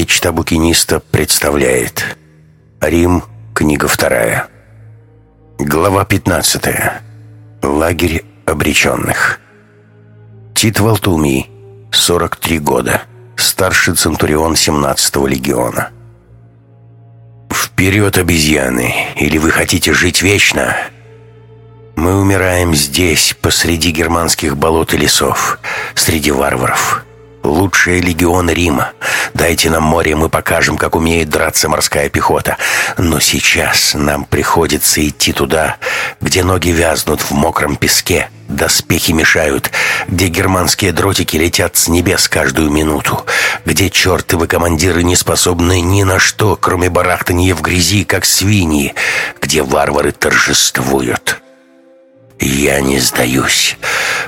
Мечта букиниста представляет. Рим, книга вторая. Глава 15. Лагерь обреченных. Тит Валтумий, 43 года. Старший центурион 17-го легиона. Вперед, обезьяны! Или вы хотите жить вечно? Мы умираем здесь, посреди германских болот и лесов, среди варваров. Лучшие легион Рима. Дайте нам море, мы покажем, как умеет драться морская пехота. Но сейчас нам приходится идти туда, где ноги вязнут в мокром песке, доспехи мешают, где германские дротики летят с небес каждую минуту, где чертовы командиры не способны ни на что, кроме барахтанья в грязи, как свиньи, где варвары торжествуют». «Я не сдаюсь.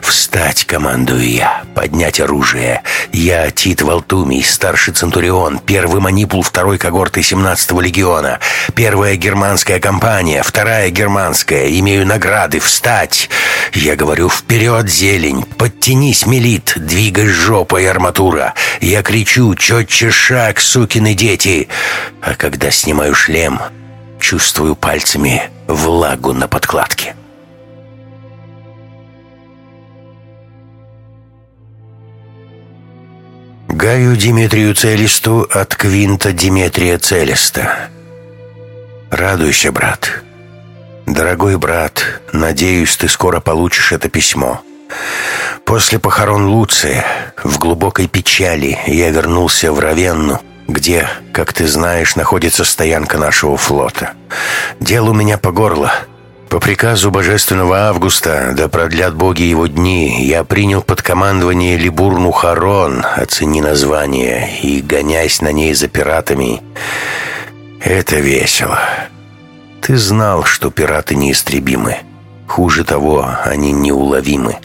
Встать, командую я. Поднять оружие. Я Тит Валтумий, старший Центурион, первый манипул второй когорты 17-го легиона. Первая германская компания, вторая германская. Имею награды. Встать!» Я говорю «Вперед, зелень! Подтянись, мелит! Двигай жопой, арматура!» Я кричу «Четче шаг, сукины дети!» А когда снимаю шлем, чувствую пальцами влагу на подкладке. Гаю Димитрию Целисту от Квинта Димитрия Целиста. Радуйся, брат. Дорогой брат, надеюсь, ты скоро получишь это письмо. После похорон Луция, в глубокой печали, я вернулся в Равенну, где, как ты знаешь, находится стоянка нашего флота. Дело у меня по горло — по приказу божественного Августа, да продлят боги его дни, я принял под командование Либурну Харон, оцени название, и, гонясь на ней за пиратами, это весело. Ты знал, что пираты неистребимы. Хуже того, они неуловимы.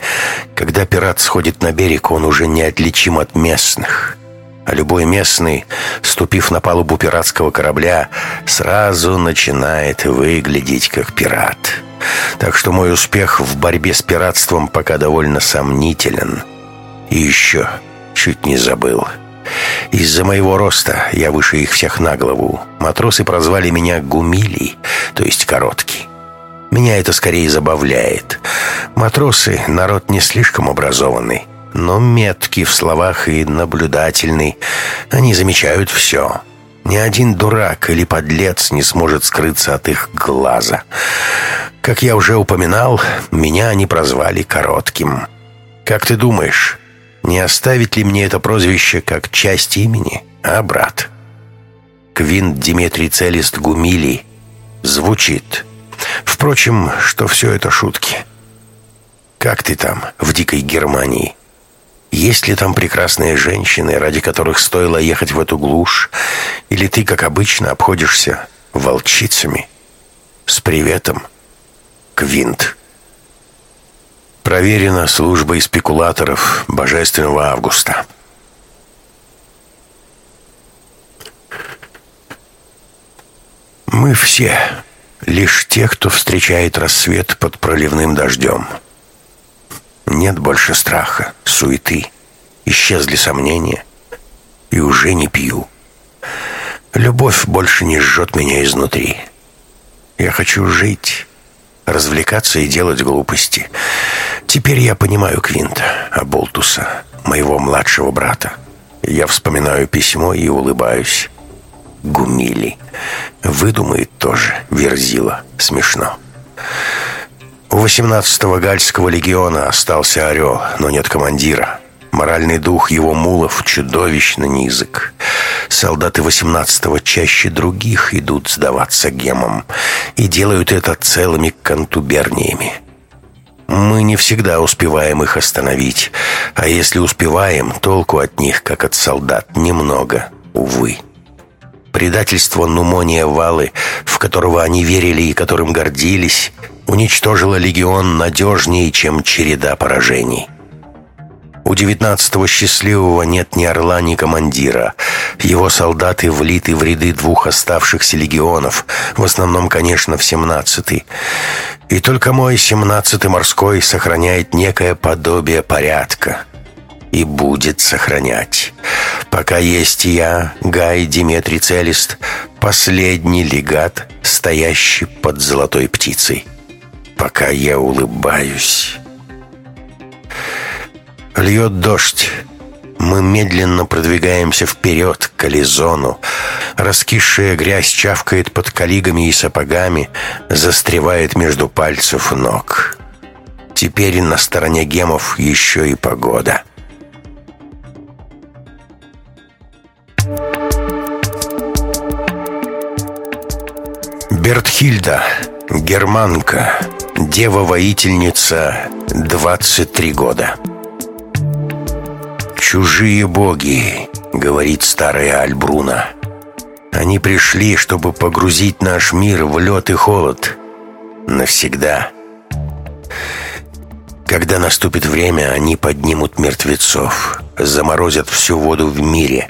Когда пират сходит на берег, он уже неотличим от местных а любой местный, ступив на палубу пиратского корабля, сразу начинает выглядеть как пират. Так что мой успех в борьбе с пиратством пока довольно сомнителен. И еще чуть не забыл. Из-за моего роста я выше их всех на голову. Матросы прозвали меня Гумилий, то есть короткий. Меня это скорее забавляет. Матросы — народ не слишком образованный но меткий в словах и наблюдательный. Они замечают все. Ни один дурак или подлец не сможет скрыться от их глаза. Как я уже упоминал, меня они прозвали Коротким. Как ты думаешь, не оставить ли мне это прозвище как часть имени, а, брат? Квинт Димитрий Целист Гумилий звучит. Впрочем, что все это шутки. Как ты там, в дикой Германии? Есть ли там прекрасные женщины, ради которых стоило ехать в эту глушь? Или ты, как обычно, обходишься волчицами? С приветом, Квинт. Проверено службой спекулаторов Божественного Августа. Мы все лишь те, кто встречает рассвет под проливным дождем. Нет больше страха, суеты. Исчезли сомнения. И уже не пью. Любовь больше не жжет меня изнутри. Я хочу жить, развлекаться и делать глупости. Теперь я понимаю Квинта, Аболтуса, моего младшего брата. Я вспоминаю письмо и улыбаюсь. Гумили. Выдумает тоже, Верзила. Смешно. У 18-го Гальского легиона остался орел, но нет командира. Моральный дух его мулов чудовищно низок. Солдаты 18-го чаще других идут сдаваться гемам и делают это целыми контуберниями. Мы не всегда успеваем их остановить, а если успеваем, толку от них, как от солдат, немного, увы. Предательство Нумония Валы, в которого они верили и которым гордились – уничтожила легион надежнее, чем череда поражений. У девятнадцатого счастливого нет ни орла, ни командира. Его солдаты влиты в ряды двух оставшихся легионов, в основном, конечно, в семнадцатый. И только мой семнадцатый морской сохраняет некое подобие порядка. и будет сохранять. Пока есть я, Гай Диметрий Целест, последний легат, стоящий под золотой птицей. Пока я улыбаюсь. Льет дождь. Мы медленно продвигаемся вперед, к Ализону. Раскисшая грязь чавкает под коллигами и сапогами, застревает между пальцев ног. Теперь на стороне гемов еще и погода. Бертхильда, германка, дева-воительница, 23 года. «Чужие боги», — говорит старая Альбруна. «Они пришли, чтобы погрузить наш мир в лед и холод. Навсегда». Когда наступит время, они поднимут мертвецов, заморозят всю воду в мире.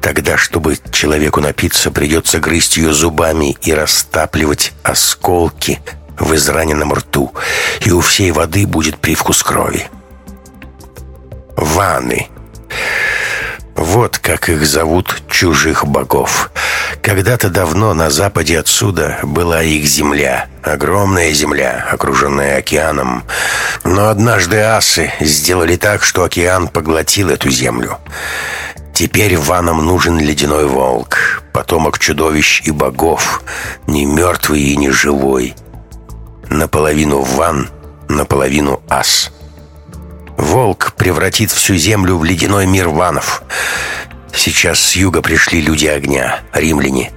Тогда, чтобы человеку напиться, придется грызть ее зубами и растапливать осколки в израненном рту, и у всей воды будет привкус крови. Ванны. Вот как их зовут чужих богов. Когда-то давно на западе отсюда была их земля. Огромная земля, окруженная океаном. Но однажды асы сделали так, что океан поглотил эту землю. Теперь ванам нужен ледяной волк, потомок чудовищ и богов, не мертвый и не живой. Наполовину ван, наполовину ас. Волк превратит всю землю в ледяной мир ванов. Сейчас с юга пришли люди огня, римляне.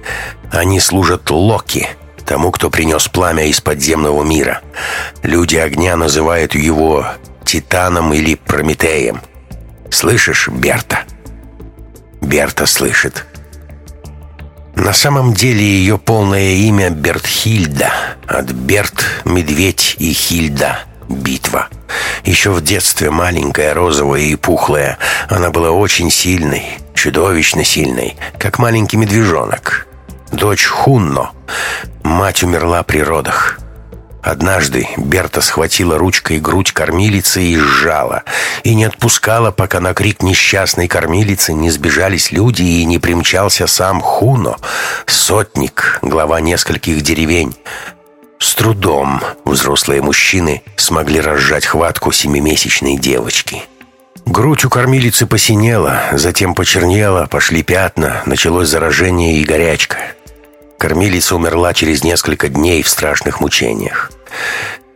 Они служат Локи, тому, кто принес пламя из подземного мира. Люди огня называют его Титаном или Прометеем. Слышишь, Берта? Берта слышит. На самом деле ее полное имя Бертхильда, от Берт – медведь и Хильда – битва. Еще в детстве маленькая, розовая и пухлая, она была очень сильной, чудовищно сильной, как маленький медвежонок. Дочь Хунно. Мать умерла при родах. Однажды Берта схватила ручкой грудь кормилицы и сжала, и не отпускала, пока на крик несчастной кормилицы не сбежались люди и не примчался сам Хуно, сотник, глава нескольких деревень. С трудом взрослые мужчины смогли разжать хватку семимесячной девочки. Грудь у кормилицы посинела, затем почернела, пошли пятна, началось заражение и горячка. Кормилица умерла через несколько дней в страшных мучениях.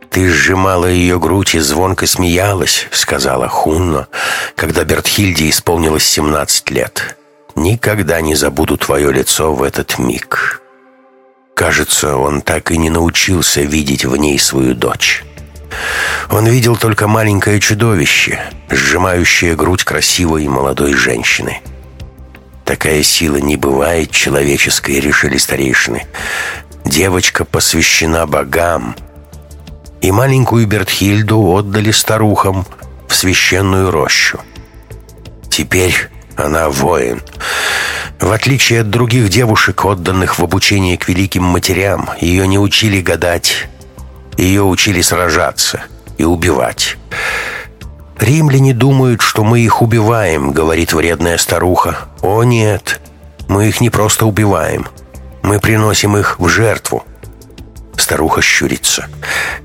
«Ты сжимала ее грудь и звонко смеялась», — сказала Хунно, когда Бертхильде исполнилось 17 лет. «Никогда не забуду твое лицо в этот миг». Кажется, он так и не научился видеть в ней свою дочь. Он видел только маленькое чудовище, сжимающее грудь красивой молодой женщины. Такая сила не бывает человеческой, решили старейшины. Девочка посвящена богам. И маленькую Бертхильду отдали старухам в священную рощу. Теперь она воин. В отличие от других девушек, отданных в обучение к великим матерям, ее не учили гадать, ее учили сражаться и убивать. «Римляне думают, что мы их убиваем», — говорит вредная старуха. «О нет, мы их не просто убиваем. Мы приносим их в жертву». Старуха щурится.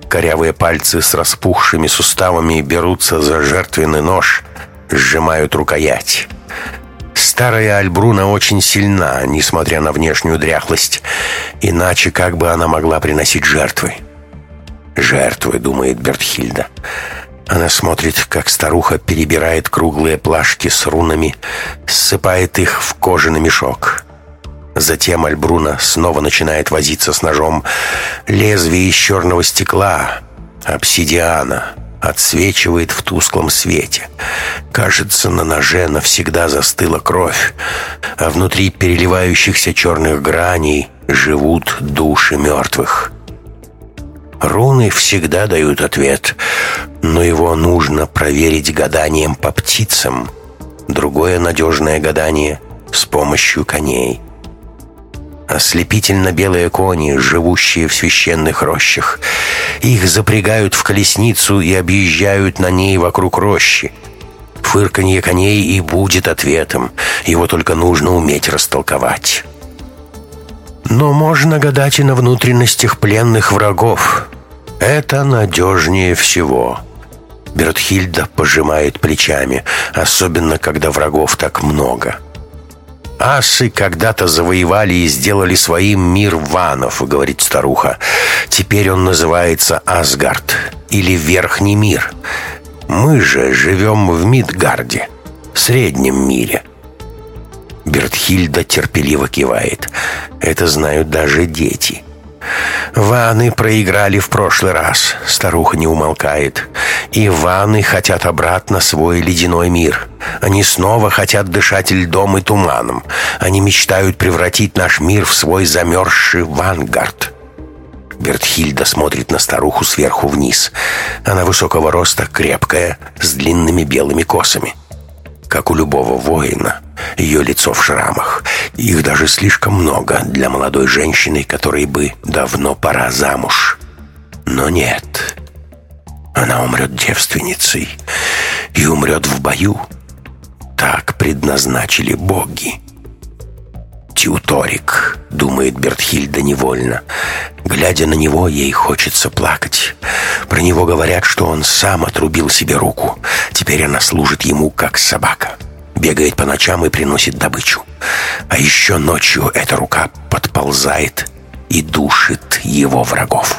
Корявые пальцы с распухшими суставами берутся за жертвенный нож, сжимают рукоять. Старая Альбруна очень сильна, несмотря на внешнюю дряхлость. Иначе как бы она могла приносить жертвы? «Жертвы», — думает Бертхильда. Она смотрит, как старуха перебирает круглые плашки с рунами, ссыпает их в кожаный мешок. Затем Альбруна снова начинает возиться с ножом. Лезвие из черного стекла, обсидиана, отсвечивает в тусклом свете. Кажется, на ноже навсегда застыла кровь, а внутри переливающихся черных граней живут души мертвых. Руны всегда дают ответ, но его нужно проверить гаданием по птицам. Другое надежное гадание с помощью коней. Ослепительно белые кони, живущие в священных рощах. Их запрягают в колесницу и объезжают на ней вокруг рощи. Фырканье коней и будет ответом. Его только нужно уметь растолковать. Но можно гадать и на внутренностях пленных врагов. Это надежнее всего. Бертхильда пожимает плечами, особенно когда врагов так много. Асы когда-то завоевали и сделали своим мир ванов, говорит старуха. Теперь он называется Асгард или Верхний мир. Мы же живем в Мидгарде, среднем мире. Бертхильда терпеливо кивает. Это знают даже дети. Ваны проиграли в прошлый раз, старуха не умолкает. И ваны хотят обратно свой ледяной мир. Они снова хотят дышать льдом и туманом. Они мечтают превратить наш мир в свой замерзший вангард. Бертхильда смотрит на старуху сверху вниз. Она высокого роста, крепкая, с длинными белыми косами. Как у любого воина, ее лицо в шрамах. Их даже слишком много для молодой женщины, которой бы давно пора замуж. Но нет. Она умрет девственницей и умрет в бою. Так предназначили боги. Тюторик, думает Бертхильда невольно. Глядя на него, ей хочется плакать. Про него говорят, что он сам отрубил себе руку. Теперь она служит ему как собака. Бегает по ночам и приносит добычу. А еще ночью эта рука подползает и душит его врагов.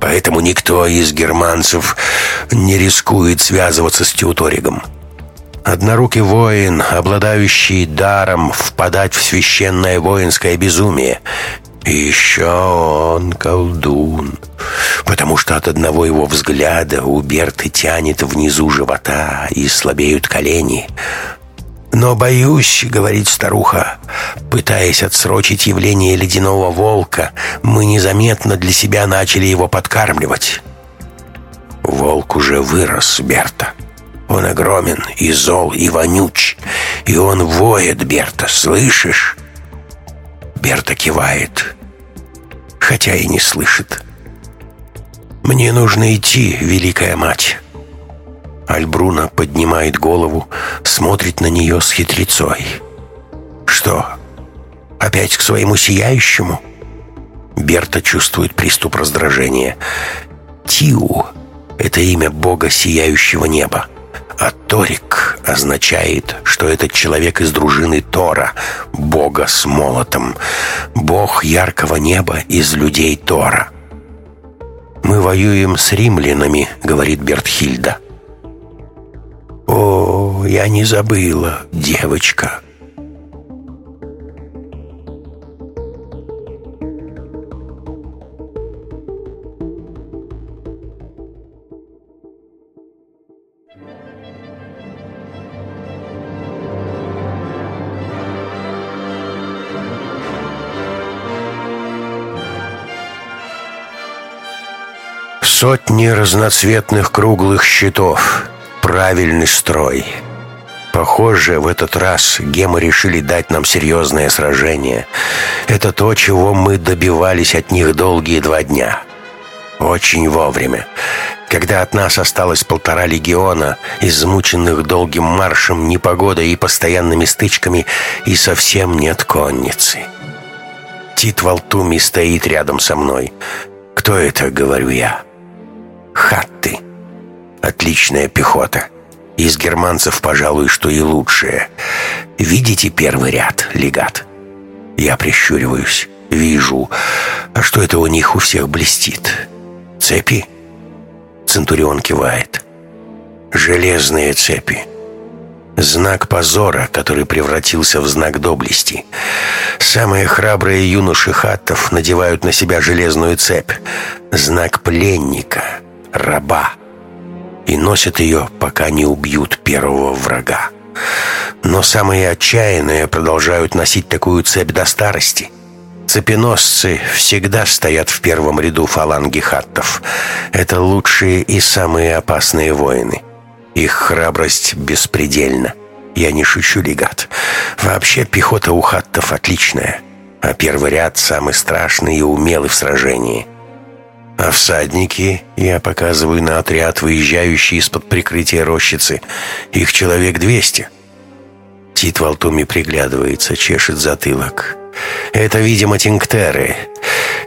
Поэтому никто из германцев не рискует связываться с Тeuторигом. Однорукий воин, обладающий даром впадать в священное воинское безумие. И еще он колдун, потому что от одного его взгляда у Берты тянет внизу живота и слабеют колени. «Но боюсь», — говорит старуха, пытаясь отсрочить явление ледяного волка, мы незаметно для себя начали его подкармливать. Волк уже вырос, Берта. Он огромен и зол, и вонюч. И он воет, Берта, слышишь? Берта кивает, хотя и не слышит. «Мне нужно идти, Великая Мать». Альбруна поднимает голову, смотрит на нее с хитрецой. «Что, опять к своему сияющему?» Берта чувствует приступ раздражения. «Тиу» — это имя бога сияющего неба. А Торик означает, что этот человек из дружины Тора, бога с молотом, бог яркого неба из людей Тора. «Мы воюем с римлянами», — говорит Бертхильда. «О, я не забыла, девочка», Сотни разноцветных круглых щитов. Правильный строй. Похоже, в этот раз гемы решили дать нам серьезное сражение. Это то, чего мы добивались от них долгие два дня. Очень вовремя. Когда от нас осталось полтора легиона, измученных долгим маршем, непогодой и постоянными стычками, и совсем нет конницы. Тит Валтуми стоит рядом со мной. «Кто это?» — говорю я. Хатты. Отличная пехота. Из германцев, пожалуй, что и лучшая. Видите первый ряд, легат? Я прищуриваюсь. Вижу. А что это у них у всех блестит? Цепи? Центурион кивает. Железные цепи. Знак позора, который превратился в знак доблести. Самые храбрые юноши хаттов надевают на себя железную цепь. Знак пленника — раба и носят ее, пока не убьют первого врага. Но самые отчаянные продолжают носить такую цепь до старости. Цепеносцы всегда стоят в первом ряду фаланги хаттов. Это лучшие и самые опасные воины. Их храбрость беспредельна. Я не шучу, легат. Вообще пехота у хаттов отличная, а первый ряд самый страшный и умелый в сражении. А всадники, я показываю на отряд, выезжающий из-под прикрытия рощицы, их человек двести. Тит Валтуми приглядывается, чешет затылок. Это, видимо, тинктеры.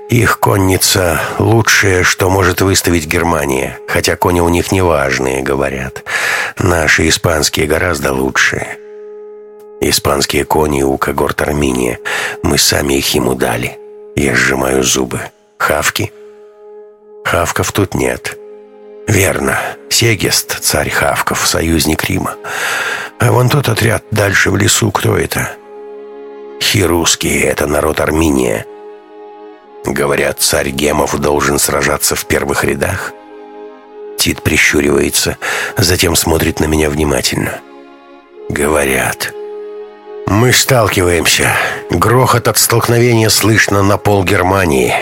Их конница — лучшее, что может выставить Германия, хотя кони у них неважные, говорят. Наши испанские гораздо лучше. Испанские кони у когорт Арминия. Мы сами их ему дали. Я сжимаю зубы. Хавки? Хавков тут нет. Верно. Сегест, царь Хавков, союзник Рима. А вон тот отряд дальше в лесу, кто это? Хирусские — это народ Арминия. Говорят, царь Гемов должен сражаться в первых рядах. Тит прищуривается, затем смотрит на меня внимательно. Говорят. Мы сталкиваемся. Грохот от столкновения слышно на пол Германии.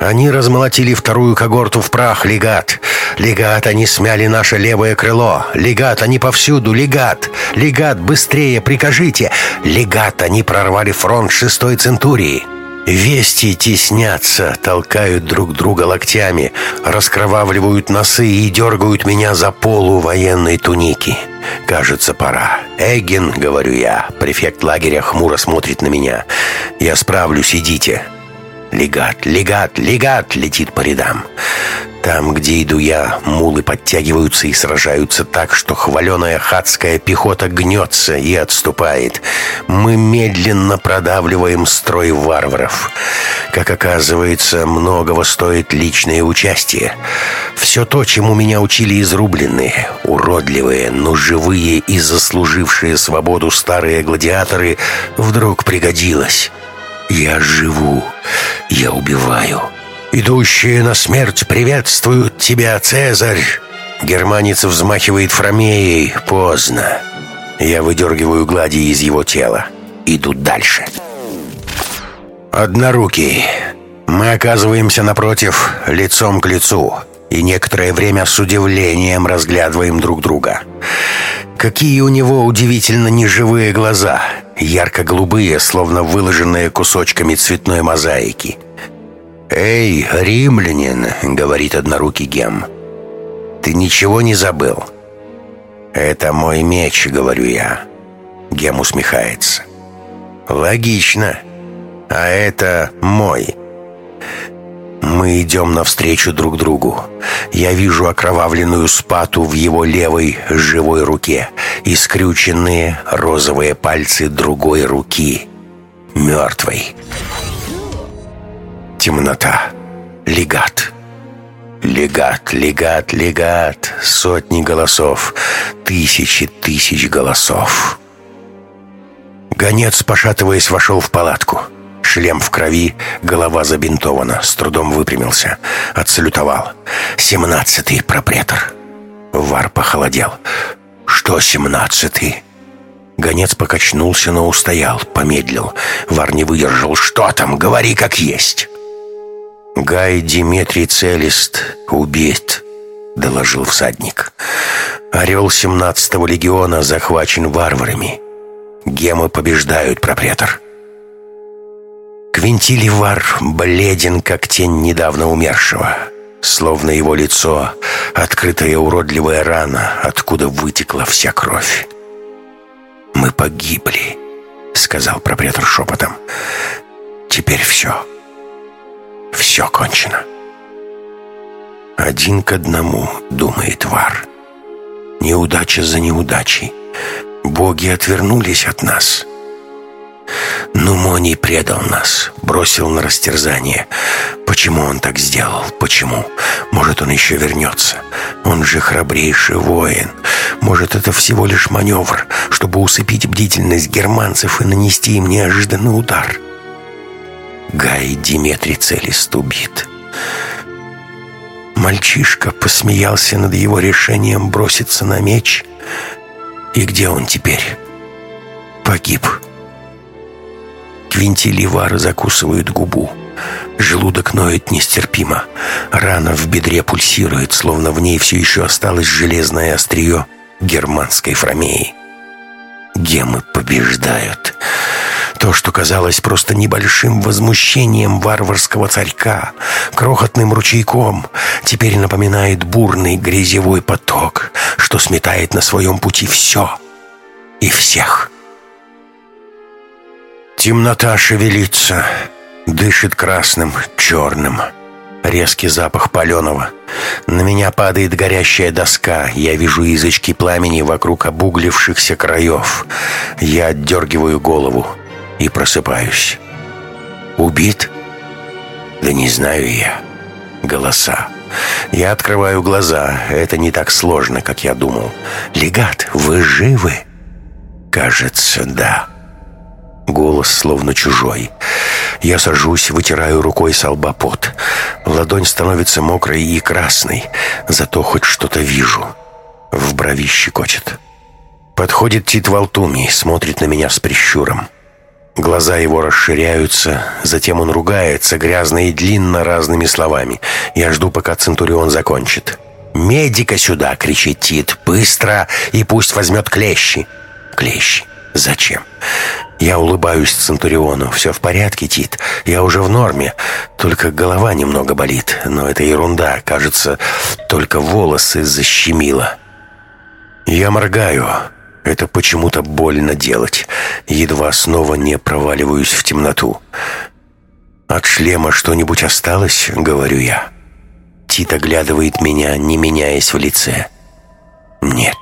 Они размолотили вторую когорту в прах, легат. Легат, они смяли наше левое крыло. Легат, они повсюду, легат. Легат, быстрее, прикажите. Легат, они прорвали фронт шестой центурии. Вести теснятся, толкают друг друга локтями, раскровавливают носы и дергают меня за полу военной туники. Кажется, пора. «Эггин», — говорю я, префект лагеря хмуро смотрит на меня. «Я справлюсь, идите». Легат, легат, легат летит по рядам. Там, где иду я, мулы подтягиваются и сражаются так, что хваленая хатская пехота гнется и отступает. Мы медленно продавливаем строй варваров. Как оказывается, многого стоит личное участие. Все то, чему меня учили изрубленные, уродливые, но живые и заслужившие свободу старые гладиаторы, вдруг пригодилось. Я живу, я убиваю. Идущие на смерть приветствуют тебя, Цезарь. Германец взмахивает фромеей. Поздно. Я выдергиваю глади из его тела. Иду дальше. Однорукий. Мы оказываемся напротив, лицом к лицу, и некоторое время с удивлением разглядываем друг друга. Какие у него удивительно неживые глаза, ярко-голубые, словно выложенные кусочками цветной мозаики. «Эй, римлянин!» — говорит однорукий Гем. «Ты ничего не забыл?» «Это мой меч», — говорю я. Гем усмехается. «Логично. А это мой». Мы идем навстречу друг другу. Я вижу окровавленную спату в его левой живой руке и скрюченные розовые пальцы другой руки, мертвой. Темнота. Легат. Легат, легат, легат. Сотни голосов. Тысячи тысяч голосов. Гонец, пошатываясь, вошел в палатку. Шлем в крови, голова забинтована. С трудом выпрямился. Отсалютовал. «Семнадцатый пропретор». Вар похолодел. «Что семнадцатый?» Гонец покачнулся, но устоял, помедлил. Вар не выдержал. «Что там? Говори как есть!» «Гай Диметрий Целист убит», — доложил всадник. «Орел семнадцатого легиона захвачен варварами. Гемы побеждают, пропретор». Квинтиливар бледен, как тень недавно умершего. Словно его лицо — открытая уродливая рана, откуда вытекла вся кровь. «Мы погибли», — сказал пропретор шепотом. «Теперь все. Все кончено». «Один к одному», — думает Вар. «Неудача за неудачей. Боги отвернулись от нас». Но Моний предал нас, бросил на растерзание. Почему он так сделал? Почему? Может, он еще вернется? Он же храбрейший воин. Может, это всего лишь маневр, чтобы усыпить бдительность германцев и нанести им неожиданный удар? Гай Диметрий Целист убит. Мальчишка посмеялся над его решением броситься на меч. И где он теперь? Погиб. Квинтиливар закусывает губу. Желудок ноет нестерпимо. Рана в бедре пульсирует, словно в ней все еще осталось железное острие германской фромеи. Гемы побеждают. То, что казалось просто небольшим возмущением варварского царька, крохотным ручейком, теперь напоминает бурный грязевой поток, что сметает на своем пути все и всех. Темнота шевелится, дышит красным, черным. Резкий запах паленого. На меня падает горящая доска. Я вижу язычки пламени вокруг обуглившихся краев. Я отдергиваю голову и просыпаюсь. Убит? Да не знаю я. Голоса. Я открываю глаза. Это не так сложно, как я думал. «Легат, вы живы?» «Кажется, да». Голос словно чужой. Я сажусь, вытираю рукой с лба пот. Ладонь становится мокрой и красной, зато хоть что-то вижу. В брови щекочет. Подходит Тит Валтуми, смотрит на меня с прищуром. Глаза его расширяются, затем он ругается грязно и длинно разными словами. Я жду, пока Центурион закончит. «Медика сюда!» — кричит Тит. «Быстро! И пусть возьмет клещи!» «Клещи! Зачем?» Я улыбаюсь Центуриону. «Все в порядке, Тит. Я уже в норме. Только голова немного болит. Но это ерунда. Кажется, только волосы защемило». Я моргаю. Это почему-то больно делать. Едва снова не проваливаюсь в темноту. «От шлема что-нибудь осталось?» — говорю я. Тит оглядывает меня, не меняясь в лице. «Нет».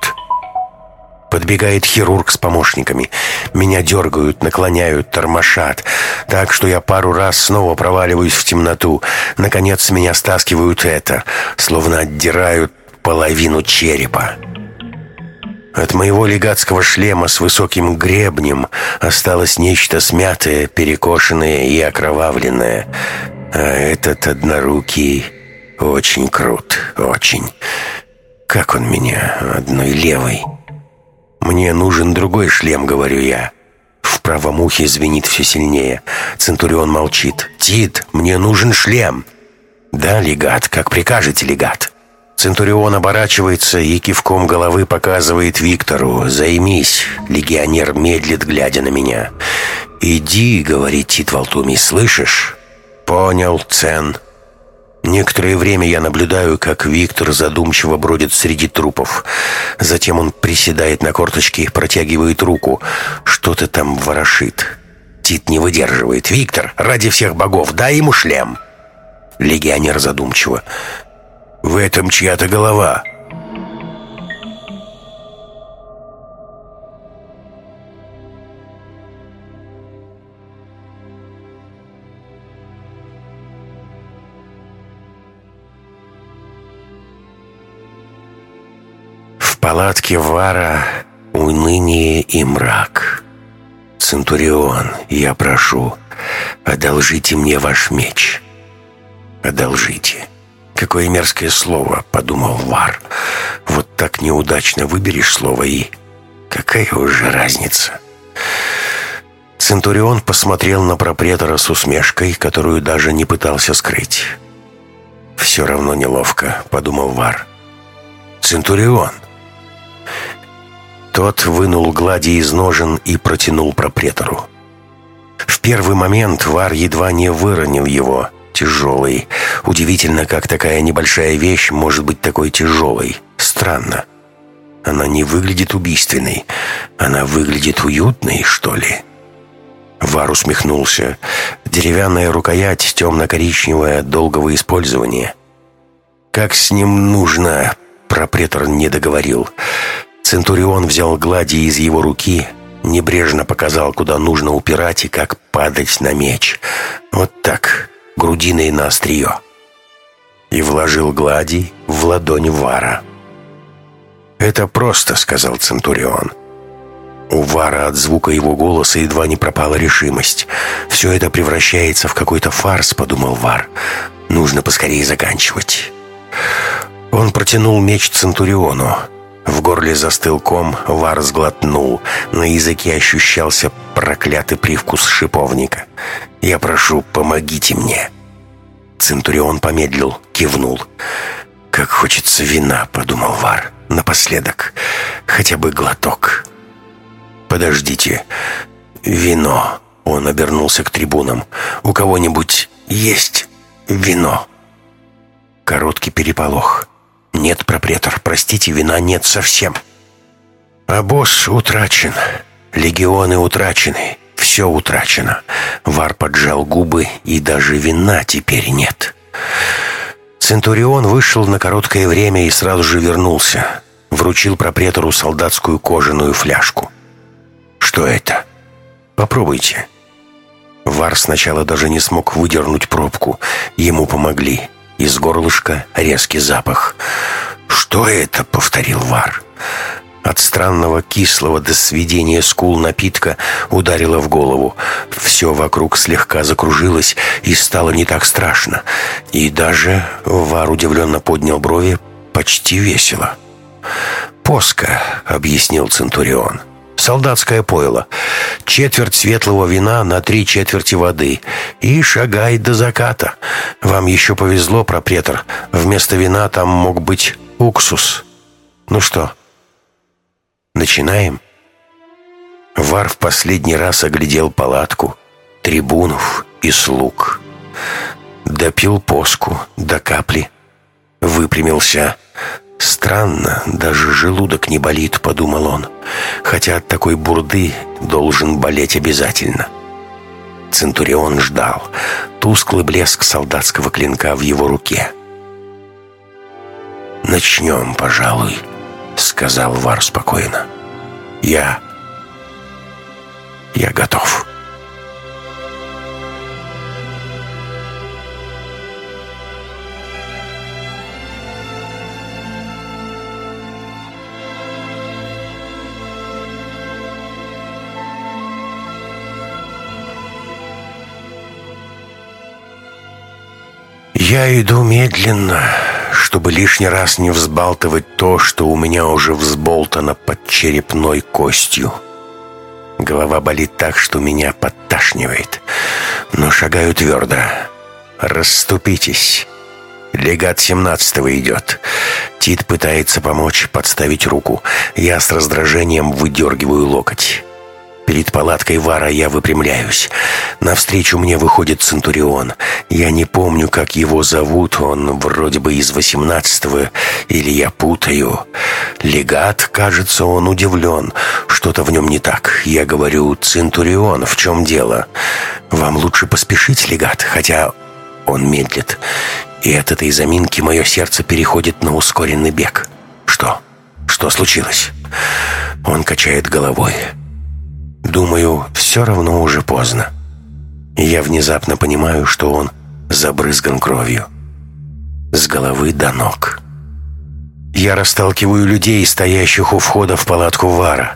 Подбегает хирург с помощниками. Меня дергают, наклоняют, тормошат. Так что я пару раз снова проваливаюсь в темноту. Наконец меня стаскивают это, словно отдирают половину черепа. От моего легатского шлема с высоким гребнем осталось нечто смятое, перекошенное и окровавленное. А этот однорукий очень крут, очень. Как он меня одной левой... «Мне нужен другой шлем», — говорю я. В правом ухе звенит все сильнее. Центурион молчит. «Тит, мне нужен шлем!» «Да, легат, как прикажете, легат». Центурион оборачивается и кивком головы показывает Виктору «Займись». Легионер медлит, глядя на меня. «Иди», — говорит Тит Валтумий, — «слышишь?» «Понял, Цен». Некоторое время я наблюдаю, как Виктор задумчиво бродит среди трупов. Затем он приседает на корточки, протягивает руку. Что-то там ворошит. Тит не выдерживает. «Виктор, ради всех богов, дай ему шлем!» Легионер задумчиво. «В этом чья-то голова». Палатке Вара уныние и мрак. «Центурион, я прошу, одолжите мне ваш меч». «Одолжите». «Какое мерзкое слово», — подумал Вар. «Вот так неудачно выберешь слово и... Какая уже разница?» Центурион посмотрел на пропретора с усмешкой, которую даже не пытался скрыть. «Все равно неловко», — подумал Вар. «Центурион, тот вынул глади из ножен и протянул пропретору. В первый момент Вар едва не выронил его, тяжелый. Удивительно, как такая небольшая вещь может быть такой тяжелой. Странно. Она не выглядит убийственной. Она выглядит уютной, что ли? Вар усмехнулся. Деревянная рукоять, темно-коричневая, долгого использования. «Как с ним нужно?» Пропретор не договорил. Центурион взял глади из его руки, небрежно показал, куда нужно упирать и как падать на меч. Вот так, грудиной на острие. И вложил глади в ладонь Вара. «Это просто», — сказал Центурион. У Вара от звука его голоса едва не пропала решимость. «Все это превращается в какой-то фарс», — подумал Вар. «Нужно поскорее заканчивать». Он протянул меч Центуриону. В горле застыл ком, Вар сглотнул. На языке ощущался проклятый привкус шиповника. «Я прошу, помогите мне». Центурион помедлил, кивнул. «Как хочется вина», — подумал Вар. «Напоследок. Хотя бы глоток». «Подождите. Вино. Он обернулся к трибунам. «У кого-нибудь есть вино?» Короткий переполох. «Нет, пропретор, простите, вина нет совсем». «А босс утрачен. Легионы утрачены. Все утрачено». Вар поджал губы, и даже вина теперь нет. Центурион вышел на короткое время и сразу же вернулся. Вручил пропретору солдатскую кожаную фляжку. «Что это?» «Попробуйте». Вар сначала даже не смог выдернуть пробку. Ему помогли. Из горлышка резкий запах. «Что это?» — повторил Вар. От странного кислого до сведения скул напитка ударило в голову. Все вокруг слегка закружилось и стало не так страшно. И даже Вар удивленно поднял брови почти весело. «Поска», — объяснил Центурион. «Солдатское пойло. Четверть светлого вина на три четверти воды. И шагай до заката. Вам еще повезло, пропретор. Вместо вина там мог быть уксус. Ну что, Начинаем?» Вар в последний раз оглядел палатку, трибунов и слуг. Допил поску до капли, выпрямился. «Странно, даже желудок не болит», — подумал он, хотя от такой бурды должен болеть обязательно. Центурион ждал. Тусклый блеск солдатского клинка в его руке. «Начнем, пожалуй», — сказал Вар спокойно. «Я... я готов». Я иду медленно, чтобы лишний раз не взбалтывать то, что у меня уже взболтано под черепной костью. Голова болит так, что меня подташнивает, но шагаю твердо. «Расступитесь!» Легат 17-го идет. Тит пытается помочь подставить руку. Я с раздражением выдергиваю локоть. Перед палаткой Вара я выпрямляюсь. Навстречу мне выходит Центурион. Я не помню, как его зовут. Он вроде бы из восемнадцатого, или я путаю. Легат, кажется, он удивлен. Что-то в нем не так. Я говорю, Центурион, в чем дело? Вам лучше поспешить, легат, хотя он медлит. И от этой заминки мое сердце переходит на ускоренный бег. Что? Что случилось? Он качает головой. Думаю, все равно уже поздно. Я внезапно понимаю, что он забрызган кровью. С головы до ног. Я расталкиваю людей, стоящих у входа в палатку Вара.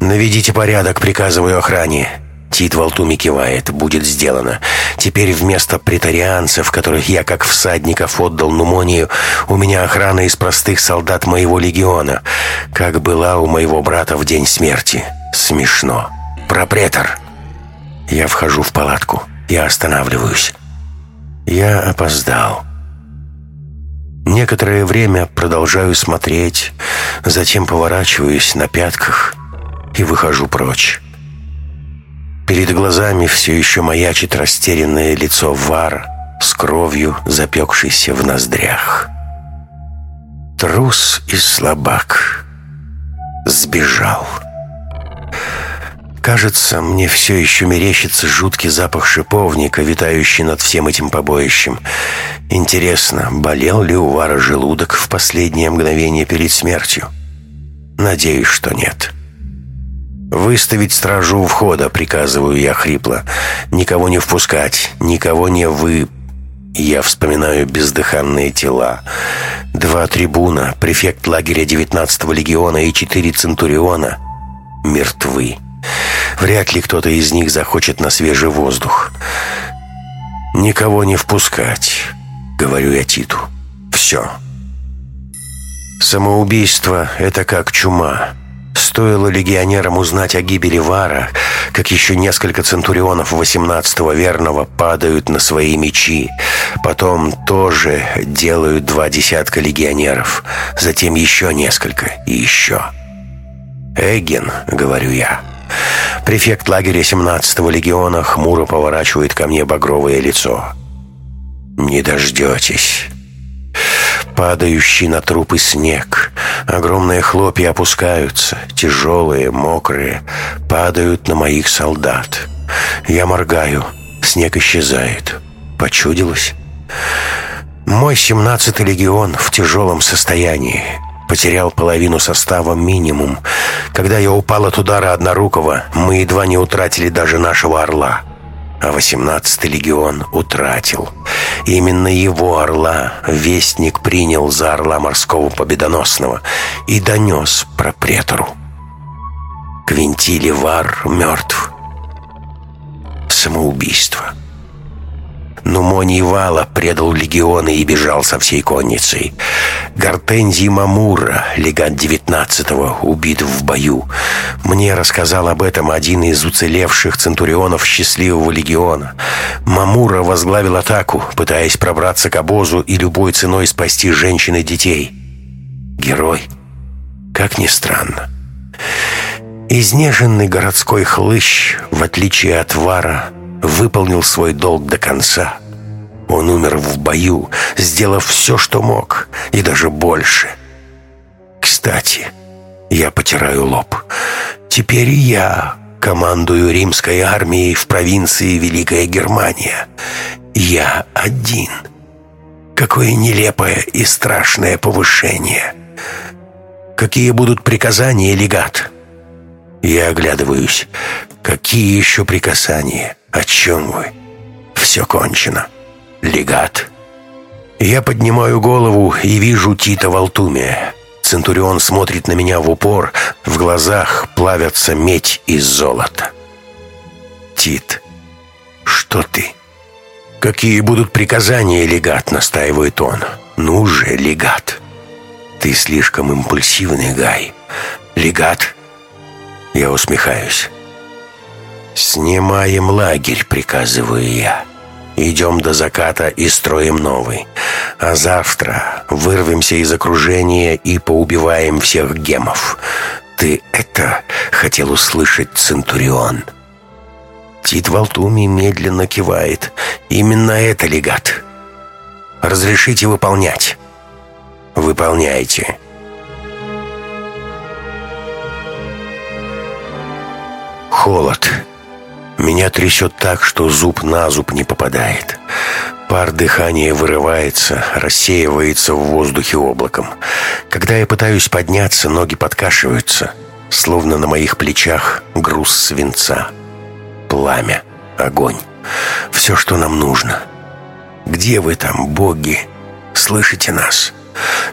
«Наведите порядок», — приказываю охране. Тит Валтуми кивает. «Будет сделано. Теперь вместо претарианцев, которых я как всадников отдал Нумонию, у меня охрана из простых солдат моего легиона, как была у моего брата в день смерти. Смешно. Пропретор!» Я вхожу в палатку. Я останавливаюсь. Я опоздал. Некоторое время продолжаю смотреть, затем поворачиваюсь на пятках и выхожу прочь. Перед глазами все еще маячит растерянное лицо Вара с кровью, запекшейся в ноздрях. Трус и слабак сбежал. Кажется, мне все еще мерещится жуткий запах шиповника, витающий над всем этим побоищем. Интересно, болел ли у Вара желудок в последнее мгновение перед смертью? Надеюсь, что нет. «Выставить стражу у входа», — приказываю я хрипло. «Никого не впускать, никого не вы...» Я вспоминаю бездыханные тела. Два трибуна, префект лагеря 19-го легиона и четыре центуриона мертвы. Вряд ли кто-то из них захочет на свежий воздух. «Никого не впускать», — говорю я Титу. «Все». Самоубийство — это как чума. Стоило легионерам узнать о гибели Вара, как еще несколько центурионов 18-го верного падают на свои мечи. Потом тоже делают два десятка легионеров. Затем еще несколько и еще. «Эгин», — говорю я, — Префект лагеря 17-го легиона хмуро поворачивает ко мне багровое лицо. «Не дождетесь». Падающий на трупы снег. Огромные хлопья опускаются, тяжелые, мокрые, падают на моих солдат. Я моргаю, снег исчезает. Почудилось? Мой 17-й легион в тяжелом состоянии. Потерял половину состава минимум. Когда я упал от удара однорукого, мы едва не утратили даже нашего орла. А 18-й легион утратил. Именно его орла вестник принял за орла морского победоносного и донес про претору. Квинтили Вар мертв. Самоубийство. Но Мони Вала предал легионы и бежал со всей конницей. Гортензий Мамура, легат 19-го, убит в бою. Мне рассказал об этом один из уцелевших центурионов счастливого легиона. Мамура возглавил атаку, пытаясь пробраться к обозу и любой ценой спасти женщин и детей. Герой. Как ни странно. Изнеженный городской хлыщ, в отличие от Вара, выполнил свой долг до конца. Он умер в бою, сделав все, что мог, и даже больше. Кстати, я потираю лоб. Теперь я командую римской армией в провинции Великая Германия. Я один. Какое нелепое и страшное повышение. Какие будут приказания, легат? Я оглядываюсь. Какие еще приказания? «О чем вы? Все кончено. Легат». Я поднимаю голову и вижу Тита Валтумия. Центурион смотрит на меня в упор, в глазах плавятся медь и золото. «Тит, что ты?» «Какие будут приказания, легат?» — настаивает он. «Ну же, легат!» «Ты слишком импульсивный, Гай. Легат?» Я усмехаюсь. «Снимаем лагерь», — приказываю я. «Идем до заката и строим новый. А завтра вырвемся из окружения и поубиваем всех гемов. Ты это хотел услышать, Центурион?» Тит Валтуми медленно кивает. «Именно это, легат. Разрешите выполнять?» «Выполняйте». Холод. Меня трясет так, что зуб на зуб не попадает. Пар дыхания вырывается, рассеивается в воздухе облаком. Когда я пытаюсь подняться, ноги подкашиваются, словно на моих плечах груз свинца. Пламя, огонь. Все, что нам нужно. Где вы там, боги? Слышите нас?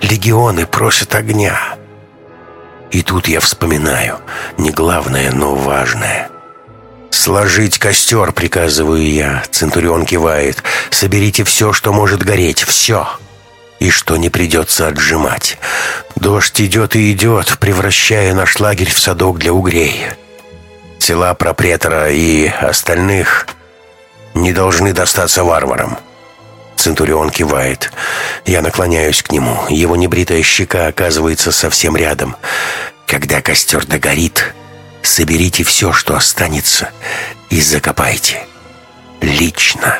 Легионы просят огня. И тут я вспоминаю не главное, но важное — «Сложить костер», — приказываю я. Центурион кивает. «Соберите все, что может гореть. Все. И что не придется отжимать. Дождь идет и идет, превращая наш лагерь в садок для угрей. Тела пропретора и остальных не должны достаться варварам». Центурион кивает. Я наклоняюсь к нему. Его небритая щека оказывается совсем рядом. Когда костер догорит, Соберите все, что останется, и закопайте. Лично.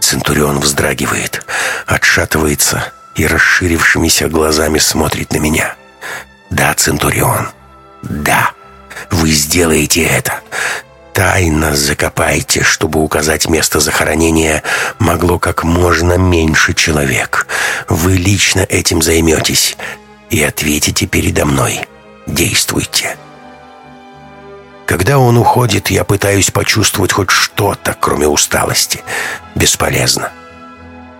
Центурион вздрагивает, отшатывается и расширившимися глазами смотрит на меня. «Да, Центурион, да, вы сделаете это. Тайно закопайте, чтобы указать место захоронения могло как можно меньше человек. Вы лично этим займетесь и ответите передо мной. Действуйте». Когда он уходит, я пытаюсь почувствовать хоть что-то, кроме усталости. Бесполезно.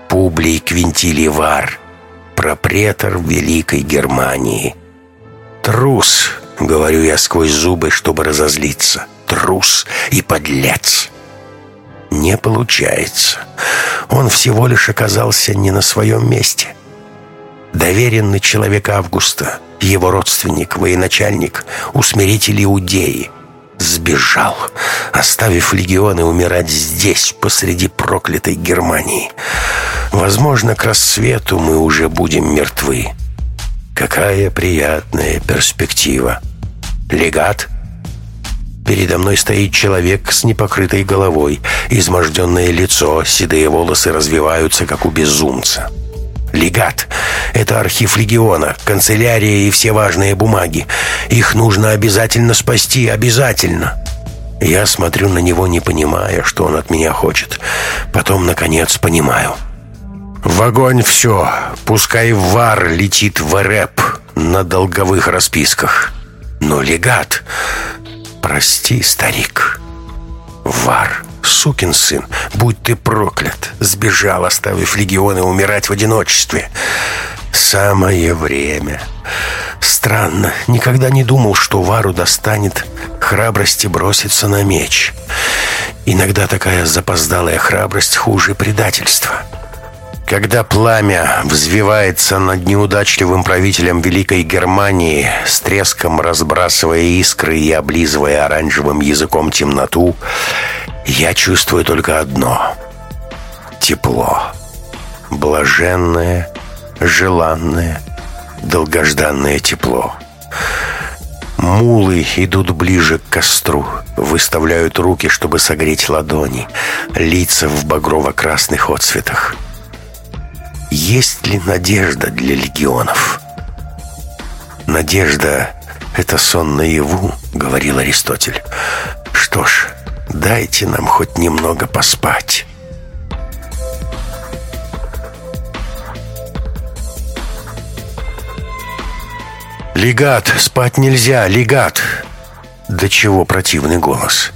Публий Квинтилий Вар, пропретор Великой Германии. Трус, говорю я сквозь зубы, чтобы разозлиться. Трус и подлец. Не получается. Он всего лишь оказался не на своем месте. Доверенный человек Августа, его родственник, военачальник, усмиритель Иудеи — сбежал, оставив легионы умирать здесь, посреди проклятой Германии. Возможно, к рассвету мы уже будем мертвы. Какая приятная перспектива. Легат? Передо мной стоит человек с непокрытой головой, изможденное лицо, седые волосы развиваются, как у безумца. Легат — это архив легиона, канцелярия и все важные бумаги. Их нужно обязательно спасти, обязательно. Я смотрю на него, не понимая, что он от меня хочет. Потом, наконец, понимаю. В огонь все. Пускай вар летит в рэп на долговых расписках. Но легат... Прости, старик. Вар, сукин сын, будь ты проклят. Сбежал, оставив легионы умирать в одиночестве. Самое время. Странно, никогда не думал, что Вару достанет храбрости броситься на меч. Иногда такая запоздалая храбрость хуже предательства. Когда пламя взвивается над неудачливым правителем Великой Германии, с треском разбрасывая искры и облизывая оранжевым языком темноту, я чувствую только одно — тепло. Блаженное, желанное, долгожданное тепло. Мулы идут ближе к костру, выставляют руки, чтобы согреть ладони, лица в багрово-красных отцветах. Есть ли надежда для легионов? Надежда — это сон наяву, говорил Аристотель. Что ж, дайте нам хоть немного поспать. «Легат! Спать нельзя! Легат!» До чего противный голос.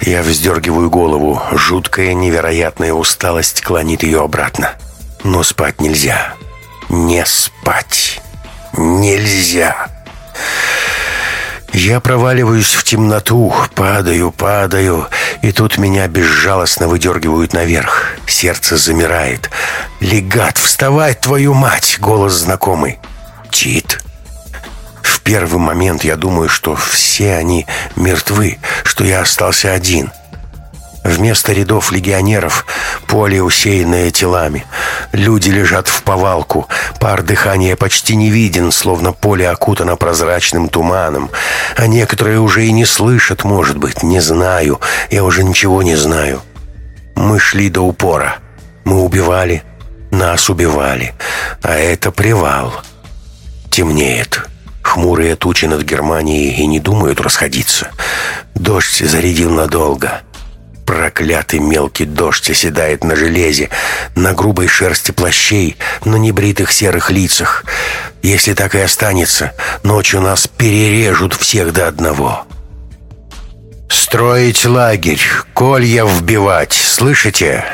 Я вздергиваю голову. Жуткая невероятная усталость клонит ее обратно. Но спать нельзя. Не спать. Нельзя. Я проваливаюсь в темноту, падаю, падаю, и тут меня безжалостно выдергивают наверх. Сердце замирает. «Легат, вставай, твою мать!» — голос знакомый. «Тит!» В первый момент я думаю, что все они мертвы, что я остался один. Вместо рядов легионеров поле, усеянное телами. Люди лежат в повалку. Пар дыхания почти не виден, словно поле окутано прозрачным туманом. А некоторые уже и не слышат, может быть. Не знаю. Я уже ничего не знаю. Мы шли до упора. Мы убивали. Нас убивали. А это привал. Темнеет. Хмурые тучи над Германией и не думают расходиться. Дождь зарядил надолго. Проклятый мелкий дождь оседает на железе, на грубой шерсти плащей, на небритых серых лицах. Если так и останется, ночью нас перережут всех до одного. «Строить лагерь, колья вбивать, слышите?»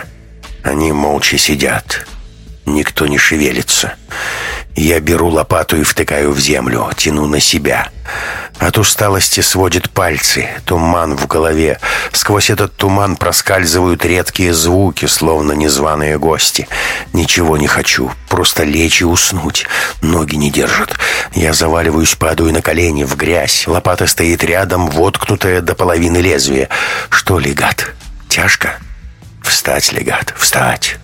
Они молча сидят. Никто не шевелится. Я беру лопату и втыкаю в землю, тяну на себя. От усталости сводит пальцы, туман в голове. Сквозь этот туман проскальзывают редкие звуки, словно незваные гости. Ничего не хочу, просто лечь и уснуть. Ноги не держат. Я заваливаюсь, падаю на колени, в грязь. Лопата стоит рядом, воткнутая до половины лезвия. Что, легат, тяжко? Встать, легат, встать.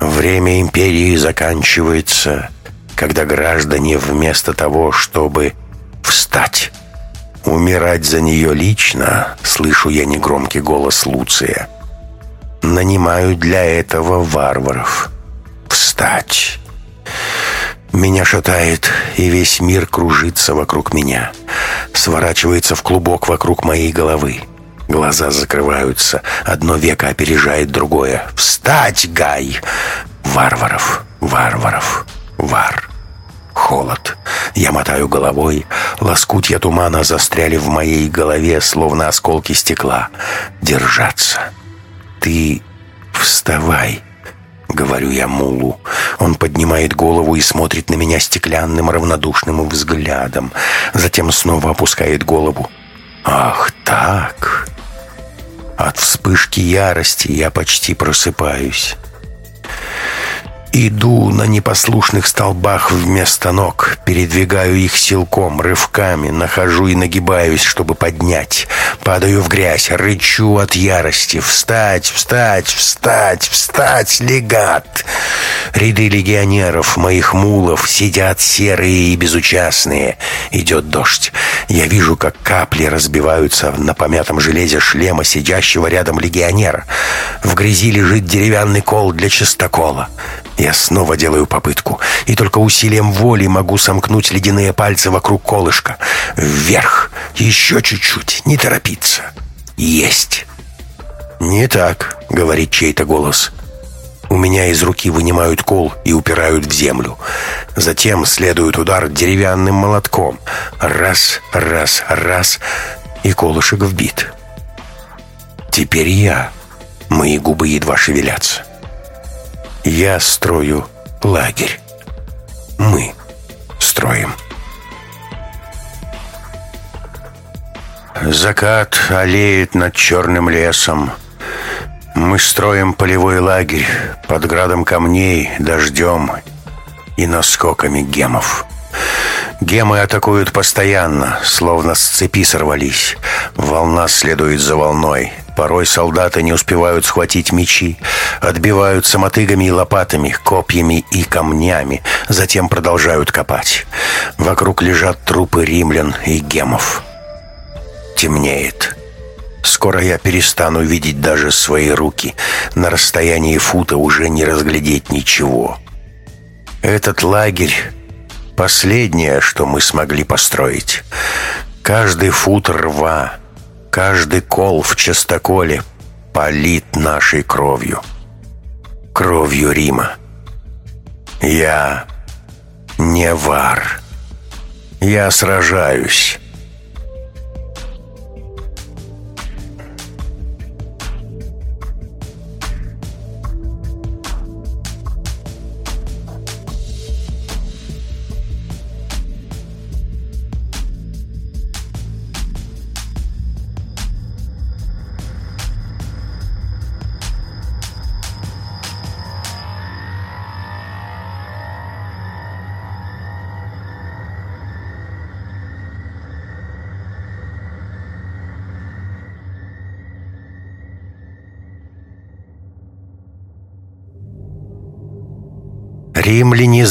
Время империи заканчивается когда граждане вместо того, чтобы встать, умирать за нее лично, слышу я негромкий голос Луция, нанимают для этого варваров. Встать. Меня шатает, и весь мир кружится вокруг меня. Сворачивается в клубок вокруг моей головы. Глаза закрываются, одно веко опережает другое. «Встать, Гай!» Варваров, варваров, Вар. Холод. Я мотаю головой. Лоскутья тумана застряли в моей голове, словно осколки стекла. Держаться. Ты вставай. Говорю я Мулу. Он поднимает голову и смотрит на меня стеклянным равнодушным взглядом. Затем снова опускает голову. Ах, так. От вспышки ярости я почти просыпаюсь. Иду на непослушных столбах вместо ног, передвигаю их силком, рывками, нахожу и нагибаюсь, чтобы поднять. Падаю в грязь, рычу от ярости. Встать, встать, встать, встать, легат! Ряды легионеров, моих мулов, сидят серые и безучастные. Идет дождь. Я вижу, как капли разбиваются на помятом железе шлема сидящего рядом легионера. В грязи лежит деревянный кол для чистокола. Я снова делаю попытку, и только усилием воли могу сомкнуть ледяные пальцы вокруг колышка. Вверх, еще чуть-чуть, не торопиться. Есть. «Не так», — говорит чей-то голос. У меня из руки вынимают кол и упирают в землю. Затем следует удар деревянным молотком. Раз, раз, раз, и колышек вбит. Теперь я. Мои губы едва шевелятся. Я строю лагерь. Мы строим. Закат олеет над черным лесом. Мы строим полевой лагерь под градом камней, дождем и наскоками гемов. Гемы атакуют постоянно, словно с цепи сорвались. Волна следует за волной. Порой солдаты не успевают схватить мечи, отбиваются мотыгами и лопатами, копьями и камнями, затем продолжают копать. Вокруг лежат трупы римлян и гемов. Темнеет. Скоро я перестану видеть даже свои руки. На расстоянии фута уже не разглядеть ничего. Этот лагерь — последнее, что мы смогли построить. Каждый фут рва — Каждый кол в частоколе полит нашей кровью. Кровью Рима. Я не вар. Я сражаюсь.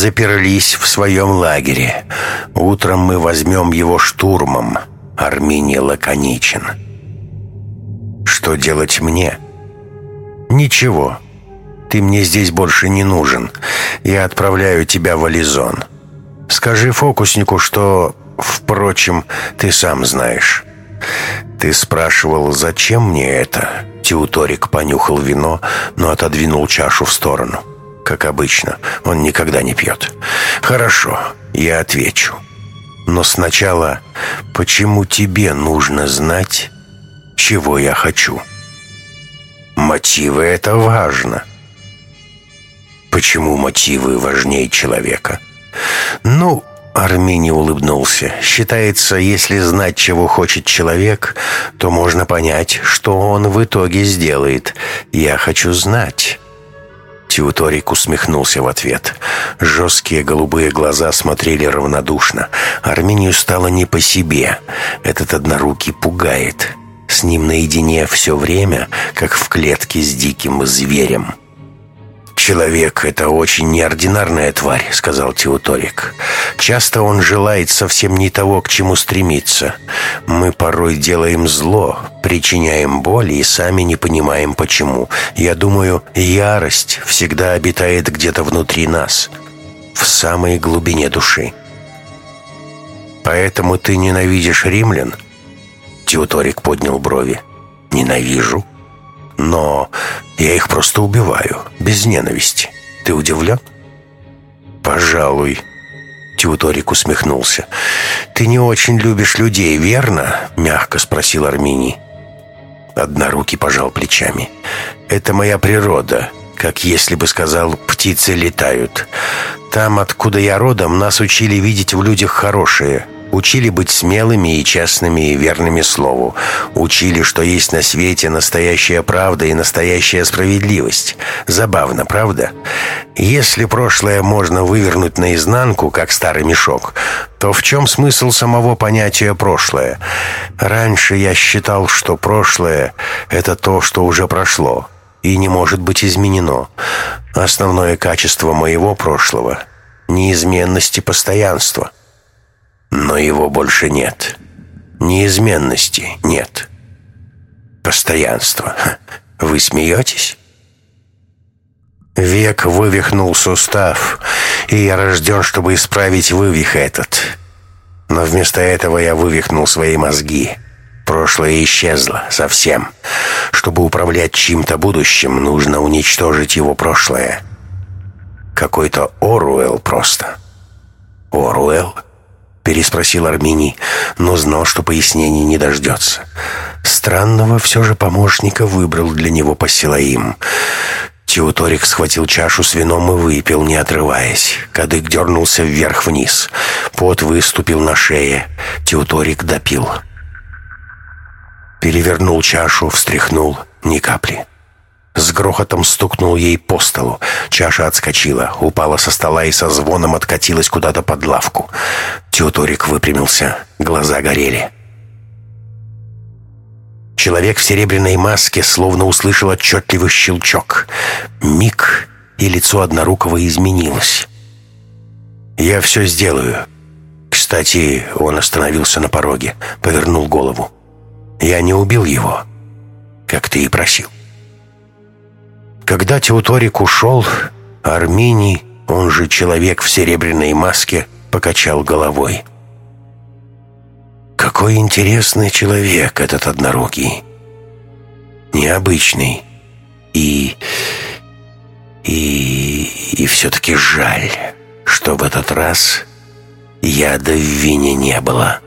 Заперлись в своем лагере. Утром мы возьмем его штурмом. Арминий лаконичен. Что делать мне? Ничего. Ты мне здесь больше не нужен. Я отправляю тебя в Ализон. Скажи фокуснику, что... Впрочем, ты сам знаешь. Ты спрашивал, зачем мне это? Теуторик понюхал вино, но отодвинул чашу в сторону как обычно. Он никогда не пьет. Хорошо, я отвечу. Но сначала, почему тебе нужно знать, чего я хочу? Мотивы — это важно. Почему мотивы важнее человека? Ну, Армини улыбнулся. Считается, если знать, чего хочет человек, то можно понять, что он в итоге сделает. Я хочу знать. Теуторик усмехнулся в ответ. Жесткие голубые глаза смотрели равнодушно. Армению стало не по себе. Этот однорукий пугает. С ним наедине все время, как в клетке с диким зверем. «Человек — это очень неординарная тварь», — сказал Теуторик. «Часто он желает совсем не того, к чему стремится. Мы порой делаем зло, причиняем боль и сами не понимаем, почему. Я думаю, ярость всегда обитает где-то внутри нас, в самой глубине души». «Поэтому ты ненавидишь римлян?» Теуторик поднял брови. «Ненавижу». Но я их просто убиваю, без ненависти. Ты удивлен? Пожалуй. Теуторик усмехнулся. «Ты не очень любишь людей, верно?» Мягко спросил Арминий. Однорукий пожал плечами. «Это моя природа, как если бы сказал, птицы летают. Там, откуда я родом, нас учили видеть в людях хорошее, Учили быть смелыми и честными и верными слову. Учили, что есть на свете настоящая правда и настоящая справедливость. Забавно, правда? Если прошлое можно вывернуть наизнанку, как старый мешок, то в чем смысл самого понятия «прошлое»? Раньше я считал, что прошлое — это то, что уже прошло и не может быть изменено. Основное качество моего прошлого — неизменность и постоянство — но его больше нет. Неизменности нет. Постоянства. Вы смеетесь? Век вывихнул сустав, и я рожден, чтобы исправить вывих этот. Но вместо этого я вывихнул свои мозги. Прошлое исчезло совсем. Чтобы управлять чьим-то будущим, нужно уничтожить его прошлое. Какой-то Оруэлл просто. Оруэлл? Переспросил Арминий, но знал, что пояснений не дождется. Странного все же помощника выбрал для него Пасилаим. Теуторик схватил чашу с вином и выпил, не отрываясь. Кадык дернулся вверх-вниз. Пот выступил на шее. Теуторик допил. Перевернул чашу, встряхнул. Ни капли. С грохотом стукнул ей по столу. Чаша отскочила, упала со стола и со звоном откатилась куда-то под лавку. Теоторик выпрямился, глаза горели. Человек в серебряной маске словно услышал отчетливый щелчок. Миг, и лицо однорукого изменилось. «Я все сделаю». Кстати, он остановился на пороге, повернул голову. «Я не убил его, как ты и просил». Когда Теуторик ушел, Арминий, он же человек в серебряной маске, покачал головой. Какой интересный человек этот однорукий. Необычный. И... и... и все-таки жаль, что в этот раз яда в вине не было.